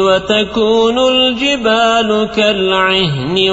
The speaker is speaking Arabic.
وتكون الجبال كالعهن